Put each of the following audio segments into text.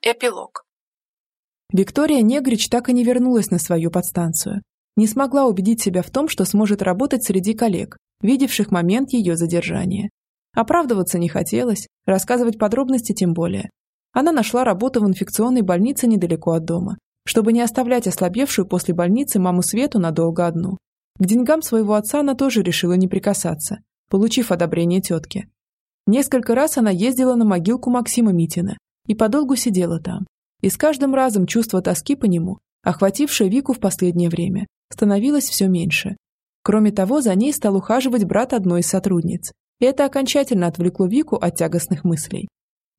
Эпилог. Виктория Негрич так и не вернулась на свою подстанцию. Не смогла убедить себя в том, что сможет работать среди коллег, видевших момент ее задержания. Оправдываться не хотелось, рассказывать подробности тем более. Она нашла работу в инфекционной больнице недалеко от дома, чтобы не оставлять ослабевшую после больницы маму Свету надолго одну. К деньгам своего отца она тоже решила не прикасаться, получив одобрение тетки. Несколько раз она ездила на могилку Максима Митина и подолгу сидела там. И с каждым разом чувство тоски по нему, охватившее Вику в последнее время, становилось все меньше. Кроме того, за ней стал ухаживать брат одной из сотрудниц, и это окончательно отвлекло Вику от тягостных мыслей.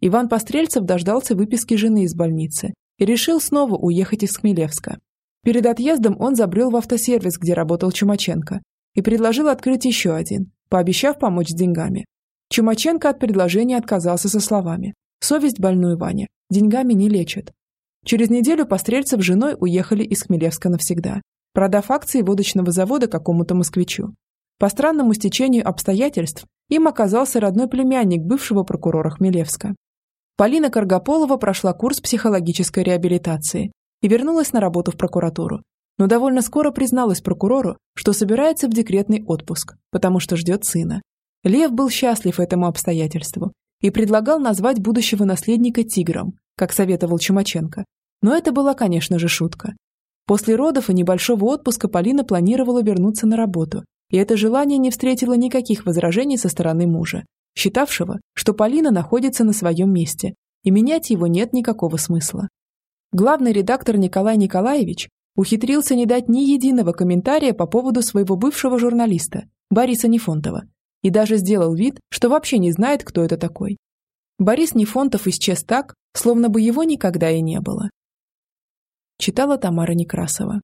Иван Пострельцев дождался выписки жены из больницы и решил снова уехать из Хмелевска. Перед отъездом он забрел в автосервис, где работал Чумаченко, и предложил открыть еще один, пообещав помочь с деньгами. Чумаченко от предложения отказался со словами «Совесть больную Ваня, деньгами не лечит». Через неделю Пострельцев с женой уехали из Хмелевска навсегда, продав акции водочного завода какому-то москвичу. По странному стечению обстоятельств им оказался родной племянник бывшего прокурора Хмелевска. Полина Каргополова прошла курс психологической реабилитации и вернулась на работу в прокуратуру, но довольно скоро призналась прокурору, что собирается в декретный отпуск, потому что ждет сына. Лев был счастлив этому обстоятельству и предлагал назвать будущего наследника тигром, как советовал Чумаченко. Но это была, конечно же, шутка. После родов и небольшого отпуска Полина планировала вернуться на работу, и это желание не встретило никаких возражений со стороны мужа, считавшего, что Полина находится на своем месте, и менять его нет никакого смысла. Главный редактор Николай Николаевич ухитрился не дать ни единого комментария по поводу своего бывшего журналиста, Бориса Нефонтова, и даже сделал вид, что вообще не знает, кто это такой. Борис Нефонтов исчез так, словно бы его никогда и не было. Читала Тамара Некрасова.